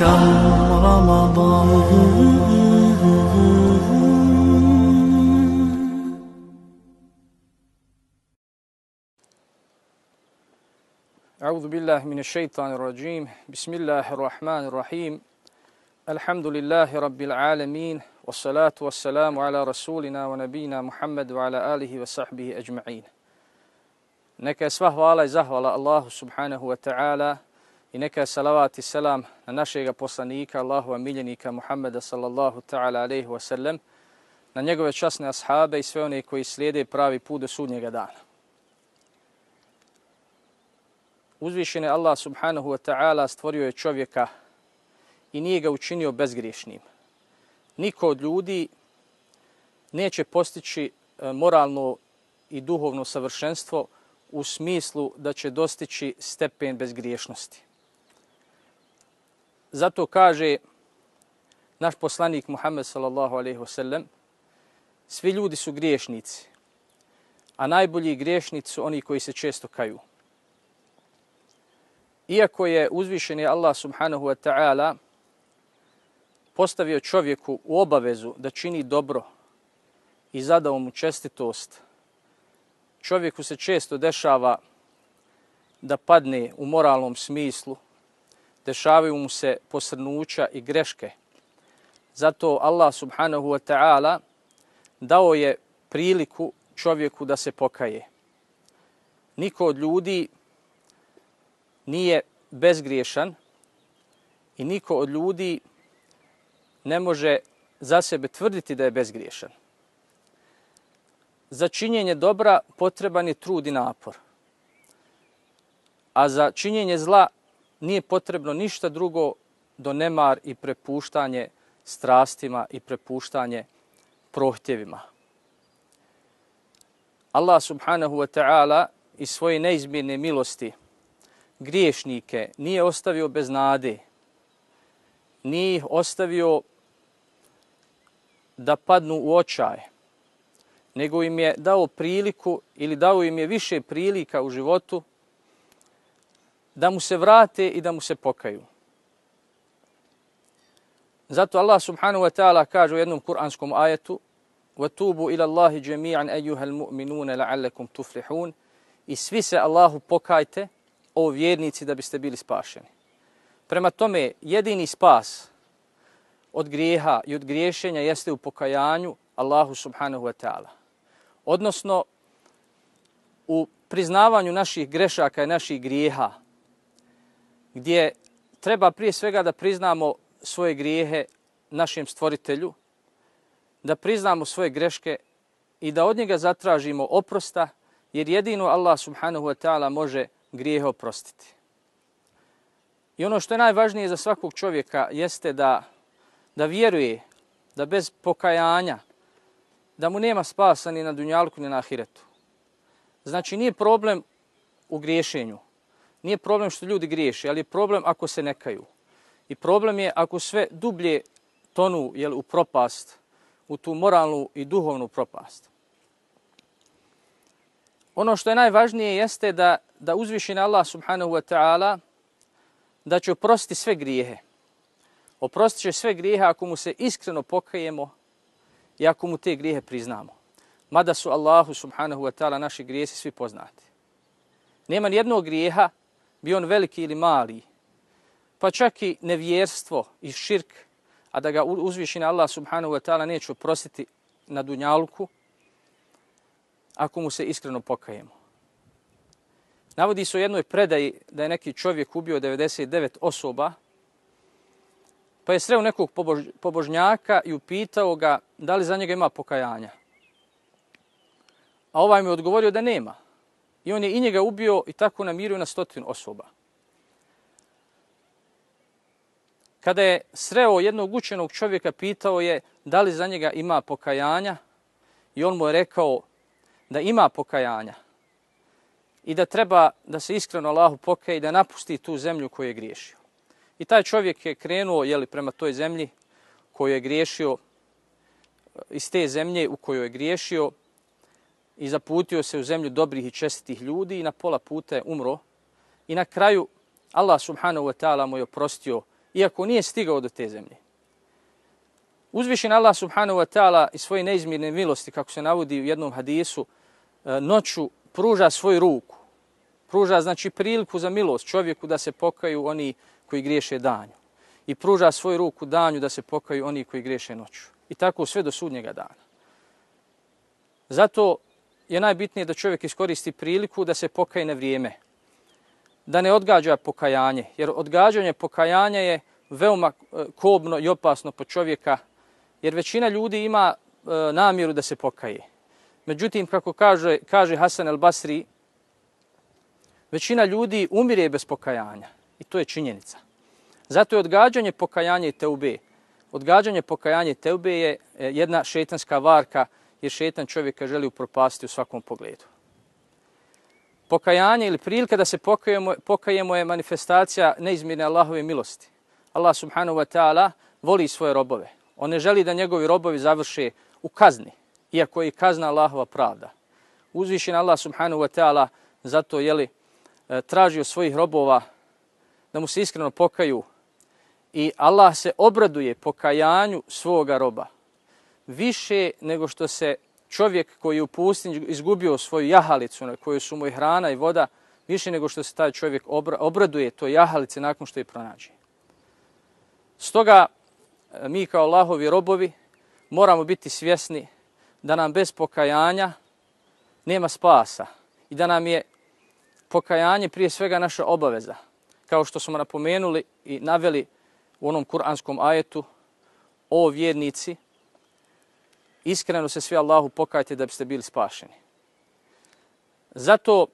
كم رمضان. أعوذ بالله من الشيطان الرجيم. بسم الله الرحمن الرحيم. الحمد لله رب العالمين والصلاة والسلام على رسولنا ونبينا محمد وعلى آله وصحبه أجمعين. Neka je sva hvala i zahvala I neka je salavat i selam na našeg poslanika, Allahova miljenika Muhammeda sallallahu ta'ala alaihi wa sallam, na njegove časne ashabe i sve one koji slijede pravi put do sudnjega dana. Uzvišen je Allah subhanahu wa ta'ala stvorio je čovjeka i nije ga učinio bezgriješnim. Niko od ljudi neće postići e, moralno i duhovno savršenstvo u smislu da će dostići stepen bezgriješnosti. Zato kaže naš poslanik Muhammed sallallahu alaihi wasallam, svi ljudi su griješnici, a najbolji griješnici su oni koji se često kaju. Iako je uzvišeni Allah subhanahu wa ta'ala postavio čovjeku u obavezu da čini dobro i zadao mu čestitost, čovjeku se često dešava da padne u moralnom smislu, dešavaju mu se posrnuća i greške. Zato Allah subhanahu wa ta'ala dao je priliku čovjeku da se pokaje. Niko od ljudi nije bezgriješan i niko od ljudi ne može za sebe tvrditi da je bezgriješan. Za činjenje dobra potreban je trud i napor. A za činjenje zla nije potrebno ništa drugo do nemar i prepuštanje strastima i prepuštanje prohtjevima. Allah subhanahu wa ta'ala i svoje neizmjerne milosti griješnike nije ostavio bez nade, nije ih ostavio da padnu u očaj, nego im je dao priliku ili dao im je više prilika u životu da mu se vrate i da mu se pokaju. Zato Allah subhanahu wa ta'ala kaže u jednom kuranskom ajetu وَتُوبُوا إِلَى اللَّهِ جَمِيعًا أَيُّهَا الْمُؤْمِنُونَ لَعَلَّكُمْ تُفْلِحُونَ I svi se Allahu pokajte, o vjernici, da biste bili spašeni. Prema tome, jedini spas od grijeha i od griješenja jeste u pokajanju Allahu subhanahu wa ta'ala. Odnosno, u priznavanju naših grešaka i naših grijeha, gdje treba prije svega da priznamo svoje grijehe našem stvoritelju, da priznamo svoje greške i da od njega zatražimo oprosta, jer jedino Allah subhanahu wa ta'ala može grijehe oprostiti. I ono što je najvažnije za svakog čovjeka jeste da, da vjeruje da bez pokajanja, da mu nema spasa ni na dunjalku ni na ahiretu. Znači nije problem u griješenju, nije problem što ljudi griješe, ali je problem ako se nekaju. I problem je ako sve dublje tonu jel, u propast, u tu moralnu i duhovnu propast. Ono što je najvažnije jeste da, da uzviši na Allah subhanahu wa ta'ala da će oprostiti sve grijehe. Oprostit će sve grijehe ako mu se iskreno pokajemo i ako mu te grijehe priznamo. Mada su Allahu subhanahu wa ta'ala naši grijesi svi poznati. Nema nijednog grijeha, bio on veliki ili mali, pa čak i nevjerstvo i širk, a da ga uzviši na Allah subhanahu wa ta'ala neće oprostiti na dunjalku, ako mu se iskreno pokajemo. Navodi se u jednoj predaji da je neki čovjek ubio 99 osoba, pa je sreo nekog pobožnjaka i upitao ga da li za njega ima pokajanja. A ovaj mi je odgovorio da nema. I on je i njega ubio i tako namirio na stotinu osoba. Kada je sreo jednog učenog čovjeka, pitao je da li za njega ima pokajanja i on mu je rekao da ima pokajanja i da treba da se iskreno Allahu pokaje i da napusti tu zemlju koju je griješio. I taj čovjek je krenuo jeli, prema toj zemlji koju je griješio, iz te zemlje u kojoj je griješio i zaputio se u zemlju dobrih i čestitih ljudi i na pola puta je umro. I na kraju Allah subhanahu wa ta'ala mu je oprostio iako nije stigao do te zemlje. Uzvišen Allah subhanahu wa ta'ala i svoje neizmirne milosti, kako se navodi u jednom hadisu, e, noću pruža svoju ruku. Pruža znači priliku za milost čovjeku da se pokaju oni koji griješe danju. I pruža svoju ruku danju da se pokaju oni koji griješe noću. I tako sve do sudnjega dana. Zato je najbitnije da čovjek iskoristi priliku da se pokaje na vrijeme. Da ne odgađa pokajanje. Jer odgađanje pokajanja je veoma e, kobno i opasno po čovjeka. Jer većina ljudi ima e, namjeru da se pokaje. Međutim, kako kaže, kaže Hasan el Basri, većina ljudi umire bez pokajanja. I to je činjenica. Zato je odgađanje pokajanja i teube. Odgađanje pokajanja i teube je e, jedna šetanska varka jer šetan čovjeka želi upropasti u svakom pogledu. Pokajanje ili prilika da se pokajemo, pokajemo je manifestacija neizmjerne Allahove milosti. Allah subhanahu wa ta'ala voli svoje robove. On ne želi da njegovi robovi završe u kazni, iako je kazna Allahova pravda. Uzvišen Allah subhanahu wa ta'ala zato je li e, tražio svojih robova da mu se iskreno pokaju i Allah se obraduje pokajanju svoga roba više nego što se čovjek koji je u pustinji izgubio svoju jahalicu na kojoj su mu i hrana i voda, više nego što se taj čovjek obraduje to jahalice nakon što je pronađe. Stoga e, mi kao Allahovi robovi moramo biti svjesni da nam bez pokajanja nema spasa i da nam je pokajanje prije svega naša obaveza. Kao što smo napomenuli i naveli u onom kuranskom ajetu o vjernici, iskreno se svi Allahu pokajte da biste bili spašeni. Zato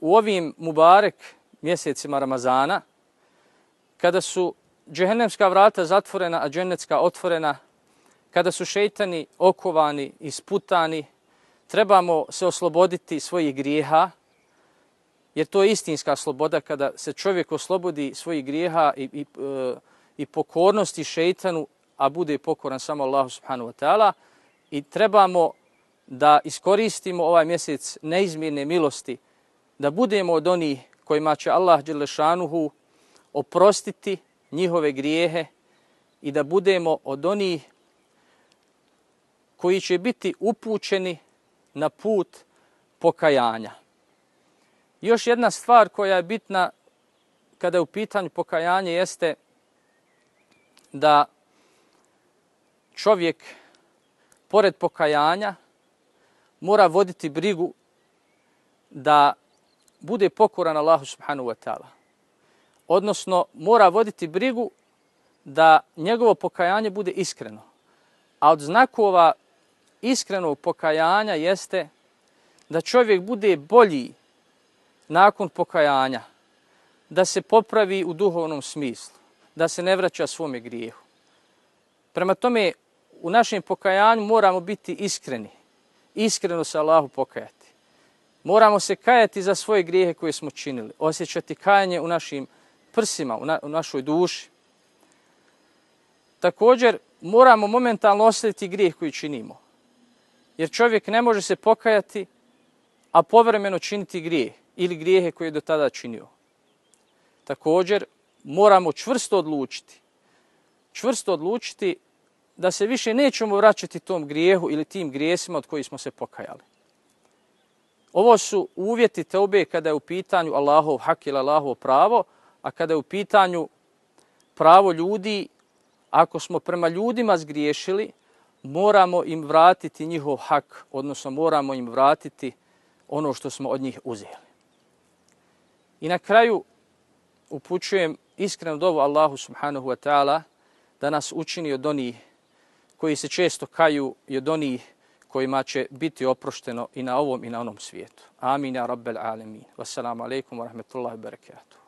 u ovim Mubarek mjesecima Ramazana, kada su džehennemska vrata zatvorena, a džennetska otvorena, kada su šeitani okovani i sputani, trebamo se osloboditi svojih grijeha, jer to je istinska sloboda kada se čovjek oslobodi svojih grijeha i, i, e, i pokornosti šeitanu, a bude pokoran samo Allahu subhanahu wa ta'ala, i trebamo da iskoristimo ovaj mjesec neizmjerne milosti, da budemo od onih kojima će Allah Đelešanuhu oprostiti njihove grijehe i da budemo od onih koji će biti upućeni na put pokajanja. Još jedna stvar koja je bitna kada je u pitanju pokajanje jeste da čovjek pored pokajanja, mora voditi brigu da bude pokoran Allahu subhanahu wa ta'ala. Odnosno, mora voditi brigu da njegovo pokajanje bude iskreno. A od znakova iskrenog pokajanja jeste da čovjek bude bolji nakon pokajanja, da se popravi u duhovnom smislu, da se ne vraća svome grijehu. Prema tome, u našem pokajanju moramo biti iskreni. Iskreno se Allahu pokajati. Moramo se kajati za svoje grijehe koje smo činili. Osjećati kajanje u našim prsima, u, na, u našoj duši. Također, moramo momentalno osjetiti grijeh koji činimo. Jer čovjek ne može se pokajati, a povremeno činiti grijeh ili grijehe koje je do tada činio. Također, moramo čvrsto odlučiti. Čvrsto odlučiti da se više nećemo vraćati tom grijehu ili tim grijesima od kojih smo se pokajali. Ovo su uvjeti teobe kada je u pitanju Allahov hak ili Allahov pravo, a kada je u pitanju pravo ljudi, ako smo prema ljudima zgriješili, moramo im vratiti njihov hak, odnosno moramo im vratiti ono što smo od njih uzeli. I na kraju upućujem iskreno dovu Allahu subhanahu wa ta'ala da nas učini od onih koji se često kaju i od onih kojima će biti oprošteno i na ovom i na onom svijetu. Amin, ja rabbel alemin. Wassalamu alaikum wa rahmatullahi wa barakatuh.